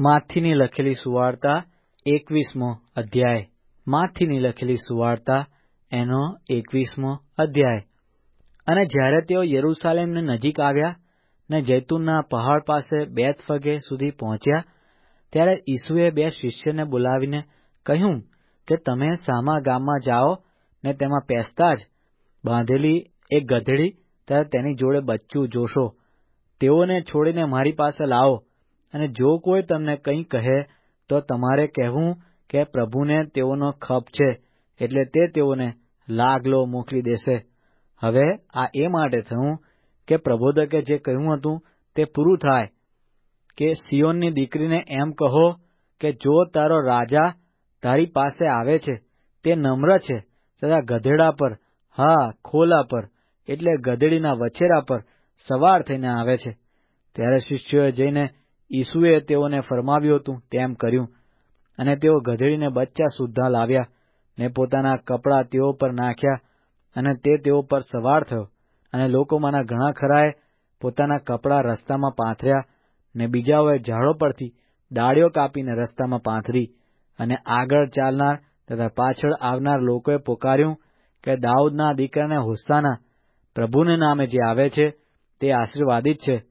માથીની લખેલી સુવાર્તા એકવીસમો અધ્યાય. માથીની લખેલી સુવાર્તા એનો એકવીસમો અધ્યાય. અને જ્યારે તેઓ યરૂશાલેમને નજીક આવ્યા ને જૈતુનના પહાડ પાસે બેતફગે સુધી પહોંચ્યા, ત્યારે ઈસુએ બે શિષ્યને બોલાવીને કહ્યું કે તમે સામા ગામમાં જાઓ ને તેમાં પેસતા જ બાંધેલી એક ગધેડી, ત્યારે તેની જોડે બચ્ચું જોશો. તેઓને છોડીને મારી પાસે લાવો. અને જો કોઈ તમને કંઈ કહે, તો તમારે કહેવું કે પ્રભુને તેઓનો ખપ છે, એટલે તે તેઓને લાગલો મોકલી દેશે. હવે આ એ માટે થયું કે પ્રબોધકે જે કહ્યું હતું તે પૂરું થાય. કે સિયોનની દીકરીને એમ કહો કે જો તારો રાજા તારી પાસે આવે છે, તે નમ્ર છે, તથા ગધેડા પર, હા, ખોલા પર, એટલે ગધેડીના વછેરા પર સવાર થઈને આવે છે. ત્યારે શિષ્યોએ જઈને ઈસુએ તેઓને ફરમાવ્યું હતું, તેમ કર્યું. અને તેઓ ગધેડીને બચ્ચા સુદ્ધા લાવ્યા ને પોતાના કપડાં તેઓ પર નાખ્યા અને તે તેઓ પર સવાર થયો. અને લોકોમાંના ઘણા ખરાએ પોતાના કપડાં રસ્તામાં પાથર્યા ને બીજાઓએ ઝાડો પરથી ડાળીઓ કાપીને રસ્તામાં પાથરી અને આગળ ચાલનાર તથા પાછળ આવનાર લોકોએ પોકાર્યું કે દાઉદના દીકરાને હુસ્સાના પ્રભુને નામે જે આવે છે તે આશીર્વાદિત છે.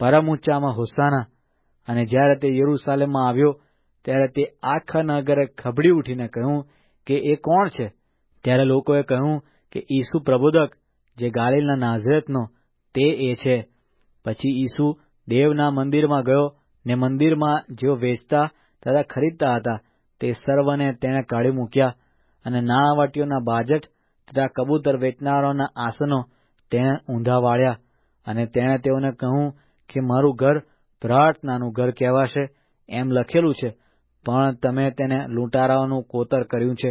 પરમ ઊંચામાં હોસ્સાના અને જ્યારે તે યરૂસાલેમમાં આવ્યો, ત્યારે તે આખા નગરે ખભડી ઉઠીને કહ્યું કે એ કોણ છે? ત્યારે લોકોએ કહ્યું કે ઈસુ પ્રબોધક, જે ગાલિલના નાઝરેતનો, તે એ છે. પછી ઈસુ દેવના મંદિરમાં ગયો ને મંદિરમાં જેઓ વેચતા તથા ખરીદતા હતા, તે સર્વને તેણે કાઢી મૂક્યા અને નાણાવટીઓના બાજટ તથા કબૂતર વેચનારાઓના આસનો તેણે ઊંધા વાળ્યા અને તેણે તેઓને કહ્યું કે મારું ઘર પ્રાર્થનાનું ઘર કહેવાશે, એમ લખેલું છે, પણ તમે તેને લૂંટારાઓનું કોતર કર્યું છે.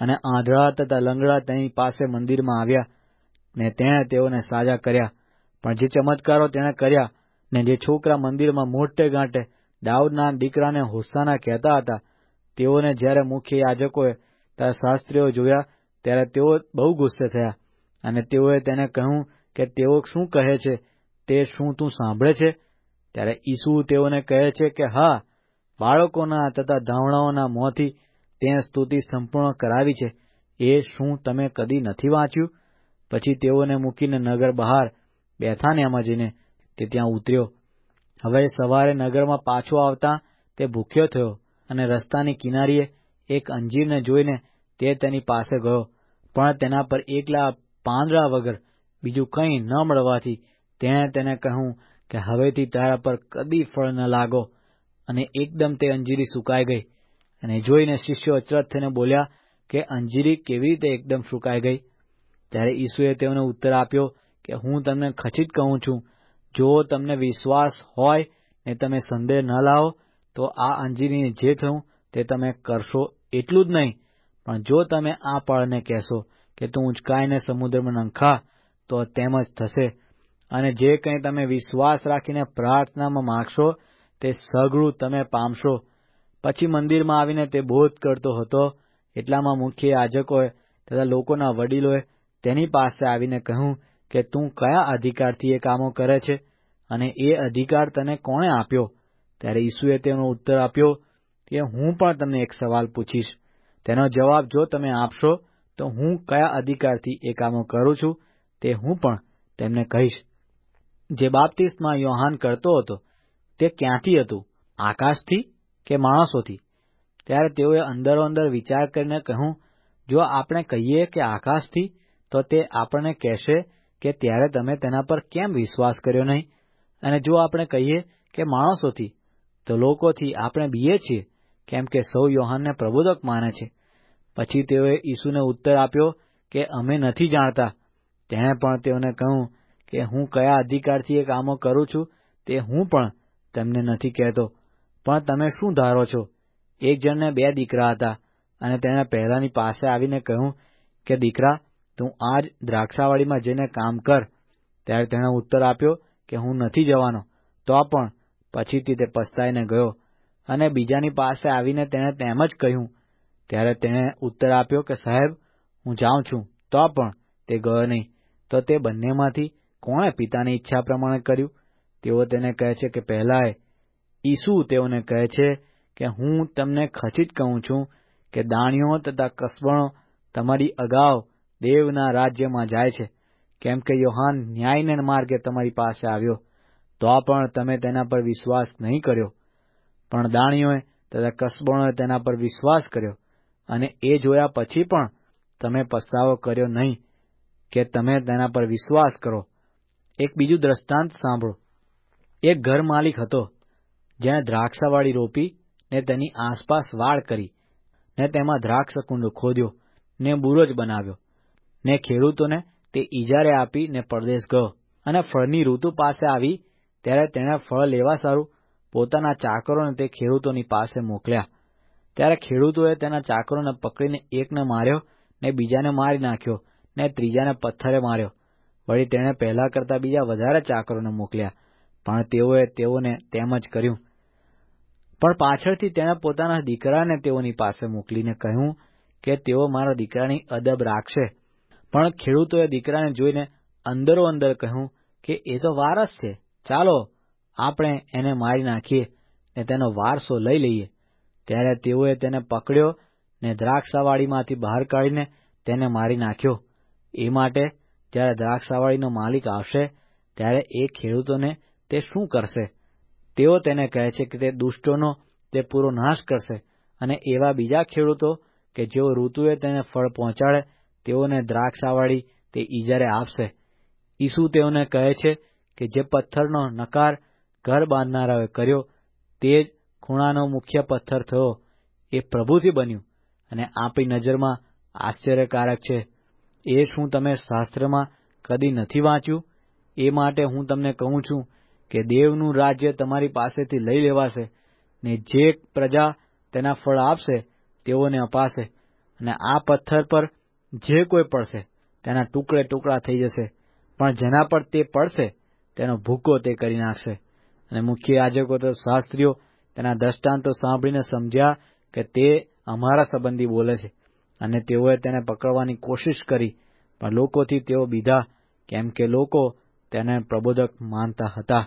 અને આંધળા તથા લંગડા તેની પાસે મંદિરમાં આવ્યા ને તેણે તેઓને સાજા કર્યા. પણ જે ચમત્કારો તેણે કર્યા ને જે છોકરા મંદિરમાં મોટે ગાંટે દાઉદના દીકરાને હોસ્સાના કહેતા હતા, તેઓને જ્યારે મુખ્ય યાજકોએ તથા શાસ્ત્રીઓ જોયા, ત્યારે તેઓ બહુ ગુસ્સે થયા. અને તેઓએ તેને કહ્યું કે તેઓ શું કહે છે, તે શું તું સાંભળે છે? ત્યારે ઈસુ તેઓને કહે છે કે, હા, બાળકોના તથા ધાવણાઓના મોંથી તે સ્તુતિ સંપૂર્ણ કરાવી છે. એ શું તમે કદી નથી વાંચ્યું? પછી તેઓને મૂકીને નગર બહાર બેથાન્યામાં જઈને તે ત્યાં ઉતર્યો. હવે સવારે નગરમાં પાછો આવતા તે ભૂખ્યો થયો અને રસ્તાની કિનારીએ એક અંજીરને જોઈને તે તેની પાસે ગયો. પણ તેના પર એકલા પાંદડા વગર બીજું કંઈ ન મળવાથી તેણે તેને કહ્યું કે હવેથી તારા પર કદી ફળ ન લાગો. અને એકદમ તે અંજીરી સુકાઈ ગઈ. અને જોઈને શિષ્યો અચરજ થઈને બોલ્યા કે અંજીરી કેવી રીતે એકદમ સુકાઈ ગઈ? ત્યારે ઈસુએ તેઓને ઉત્તર આપ્યો કે હું તમને ખચિત કહું છું. જો તમને વિશ્વાસ હોય ને તમે સંદેહ ન લાવો, તો આ અંજીરીને જે થયું તે તમે કરશો એટલું જ નહીં. પણ જો તમે આ પળને કહેશો કે તું ઉંચકાઈને સમુદ્રમાં નંખા, તો તેમ જ થશે. અને જે કંઈ તમે વિશ્વાસ રાખીને પ્રાર્થનામાં માગશો, તે સઘળું તમે પામશો. પછી મંદિરમાં આવીને તે બોધ કરતો હતો. એટલામાં મુખ્ય યાજકોએ તથા લોકોના વડીલોએ તેની પાસે આવીને કહ્યું કે, તું કયા અધિકારથી એ કામો કરે છે અને એ અધિકાર તને કોણે આપ્યો? ત્યારે ઈસુએ તેનો ઉત્તર આપ્યો કે, હું પણ તમને એક સવાલ પૂછીશ. તેનો જવાબ જો તમે આપશો, તો હું કયા અધિકારથી એ કામો કરું છું તે હું પણ તેમને કહીશ. જે બાપ્તિસ્તમાં યોહાન કરતો હતો, તે ક્યાંથી હતું? આકાશથી કે માણસોથી? ત્યારે તેઓએ અંદરો અંદર વિચાર કરીને કહ્યું, જો આપણે કહીએ કે આકાશથી, તો તે આપણને કહેશે કે ત્યારે તમે તેના પર કેમ વિશ્વાસ કર્યો નહીં? અને જો આપણે કહીએ કે માણસોથી, તો લોકોથી આપણે બીએ છીએ, કેમ કે સૌ યોહાનને પ્રબોધક માને છે. પછી તેઓએ ઈસુને ઉત્તર આપ્યો કે, અમે નથી જાણતા. તેણે પણ તેઓને કહ્યું કે હું કયા અધિકારથી એ કામો કરું છું તે હું પણ તેમને નથી કહેતો. પણ તમે શું ધારો છો? એક જણને બે દીકરા હતા અને તેણે પહેલાની પાસે આવીને કહ્યું કે, દીકરા, તું આજ દ્રાક્ષાવાડીમાં જઈને કામ કર. ત્યારે તેણે ઉત્તર આપ્યો કે, હું નથી જવાનો. તો પણ પછીથી તે પસ્તાઈને ગયો અને બીજાની પાસે આવીને તેણે તેમ જ કહ્યું. ત્યારે તેણે ઉત્તર આપ્યો કે, સાહેબ, હું જાઉં છું. તો પણ તે ગયો નહીં. તો તે બંનેમાંથી કોણે પિતાની ઈચ્છા પ્રમાણે કર્યું? તેઓ તેને કહે છે કે પહેલાંય ઈસુ તેઓને કહે છે કે હું તમને ખચિત કહું છું કે દાણીઓ તથા કસબણો તમારી અગાઉ દેવના રાજ્યમાં જાય છે. કેમ કે યોહાન ન્યાયને માર્ગે તમારી પાસે આવ્યો. તો પણ તમે તેના પર વિશ્વાસ નહીં કર્યો. પણ દાણીઓએ તથા કસબણોએ તેના પર વિશ્વાસ કર્યો અને એ જોયા પછી પણ તમે પસ્તાવો કર્યો નહીં કે તમે તેના પર વિશ્વાસ કરો. એક બીજું દ્રષ્ટાંત સાંભળો. એક ઘર માલિક હતો, જેણે દ્રાક્ષાવાળી રોપી ને તેની આસપાસ વાડ કરી, ને તેમાં દ્રાક્ષ કુંડ ખોદ્યો, ને બુરજ બનાવ્યો, ને ખેડૂતોને તે ઇજારે આપી ને પરદેશ ગયો અને ફળની ઋતુ પાસે આવી, ત્યારે તેણે ફળ લેવા સારું પોતાના ચાકરોને તે ખેડૂતોની પાસે મોકલ્યા. ત્યારે ખેડૂતોએ તેના ચાકરોને પકડીને એકને માર્યો ને બીજાને મારી નાખ્યો ને ત્રીજાને પથ્થરે માર્યો. વળી તેણે પહેલા કરતા બીજા વધારે ચાકરોને મોકલ્યા, પણ તેઓએ તેઓને તેમ જ કર્યું. પણ પાછળથી તેણે પોતાના દીકરાને તેઓની પાસે મોકલીને કહ્યું કે તેઓ મારા દીકરાની અદબ રાખશે. પણ ખેડૂતોએ દીકરાને જોઈને અંદરો અંદર કહ્યું કે એ તો વારસ છે, ચાલો આપણે એને મારી નાખીએ ને તેનો વારસો લઈ લઈએ. ત્યારે તેઓએ તેને પકડ્યો ને દ્રાક્ષાવાડીમાંથી બહાર કાઢીને તેને મારી નાખ્યો. એ માટે જ્યારે દ્રાક્ષાવાડીનો માલિક આવશે, ત્યારે એ ખેડૂતોને તે શું કરશે? તેઓ તેને કહે છે કે તે દુષ્ટોનો તે પૂરો નાશ કરશે અને એવા બીજા ખેડૂતો કે જેઓ ઋતુએ તેને ફળ પહોંચાડે, તેઓને દ્રાક્ષાવાળી તે ઈજારે આપશે. ઈસુ તેઓને કહે છે કે જે પથ્થરનો નકાર ઘર બાંધનારાઓએ કર્યો, તે જ ખૂણાનો મુખ્ય પથ્થર થયો. એ પ્રભુથી બન્યું અને આપણી નજરમાં આશ્ચર્યકારક છે. એ શું તમે શાસ્ત્રમાં કદી નથી વાંચ્યું? એ માટે હું તમને કહું છું કે દેવનું રાજ્ય તમારી પાસેથી લઈ લેવાશે ને જે પ્રજા તેના ફળ આપશે, તેઓને અપાશે અને આ પથ્થર પર જે કોઈ પડશે તેના ટુકડે ટુકડા થઈ જશે. પણ જેના પર તે પડશે, તેનો ભૂકો તે કરી નાખશે. અને મુખ્ય યાજકો તો શાસ્ત્રીઓ તેના દ્રષ્ટાંતો સાંભળીને સમજ્યા કે તે અમારા સંબંધી બોલે છે. અને તેઓએ તેને પકડવાની કોશિશ કરી, પણ લોકોથી તેઓ બીધા, કેમ કે લોકો તેને પ્રબોધક માનતા હતા.